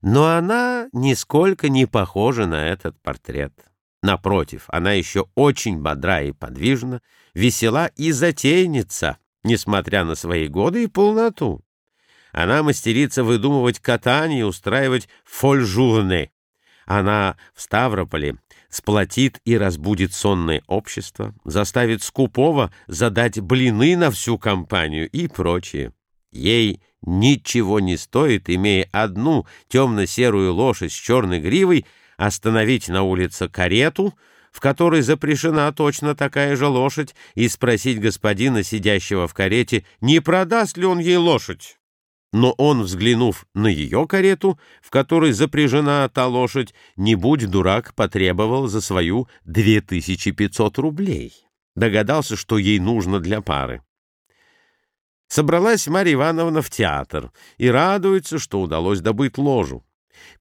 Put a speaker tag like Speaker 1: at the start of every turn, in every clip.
Speaker 1: Но она нисколько не похожа на этот портрет. Напротив, она еще очень бодра и подвижна, весела и затейница, несмотря на свои годы и полноту. Она мастерица выдумывать катание и устраивать фольжурны. Она в Ставрополе сплотит и разбудит сонное общество, заставит скупого задать блины на всю компанию и прочее. Ей ничего не стоит, имея одну темно-серую лошадь с черной гривой, остановить на улице карету, в которой запрещена точно такая же лошадь, и спросить господина, сидящего в карете, не продаст ли он ей лошадь. Но он, взглянув на ее карету, в которой запряжена та лошадь, не будь дурак, потребовал за свою 2500 рублей. Догадался, что ей нужно для пары. Собралась Марья Ивановна в театр и радуется, что удалось добыть ложу.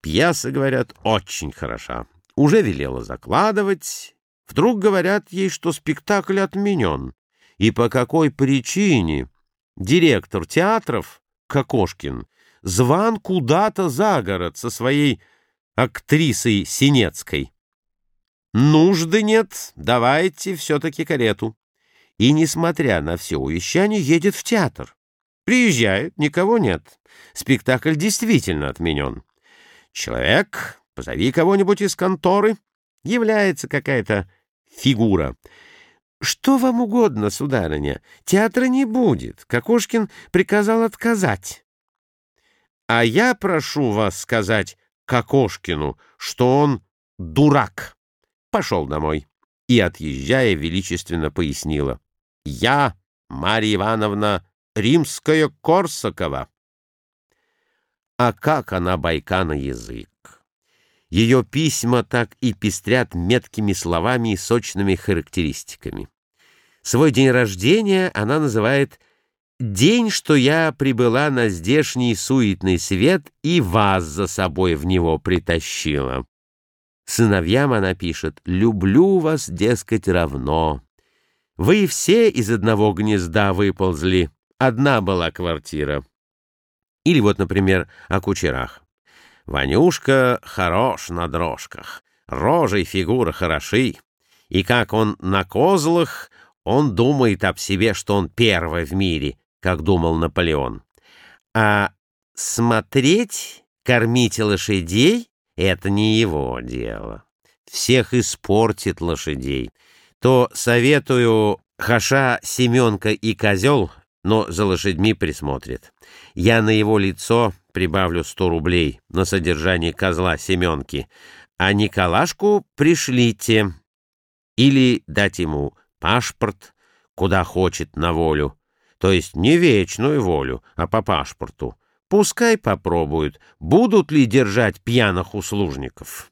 Speaker 1: Пьеса, говорят, очень хороша. Уже велела закладывать. Вдруг говорят ей, что спектакль отменен. И по какой причине директор театров, Кокошкин, зван куда-то за город со своей актрисой Синецкой. Нужды нет, давайте все-таки карету и, несмотря на все увещание, едет в театр. Приезжает, никого нет. Спектакль действительно отменен. Человек, позови кого-нибудь из конторы, является какая-то фигура. Что вам угодно, сударыня, театра не будет. Кокошкин приказал отказать. А я прошу вас сказать Кокошкину, что он дурак. Пошел домой. И, отъезжая, величественно пояснила. Я, Марья Ивановна, Римская-Корсакова. А как она байка на язык! Ее письма так и пестрят меткими словами и сочными характеристиками. Свой день рождения она называет «День, что я прибыла на здешний суетный свет и вас за собой в него притащила». Сыновьям она пишет «Люблю вас, дескать, равно». Вы все из одного гнезда выползли. Одна была квартира. Или вот, например, о кучерах. Ванюшка хорош на дрожках, рожей фигура хороши. И как он на козлах, он думает об себе, что он первый в мире, как думал Наполеон. А смотреть, кормить лошадей — это не его дело. Всех испортит лошадей то советую Хаша, Семенка и Козел, но за лошадьми присмотрит. Я на его лицо прибавлю сто рублей на содержание козла Семенки, а Николашку пришлите или дать ему паспорт, куда хочет на волю, то есть не вечную волю, а по паспорту. Пускай попробуют, будут ли держать пьяных услужников».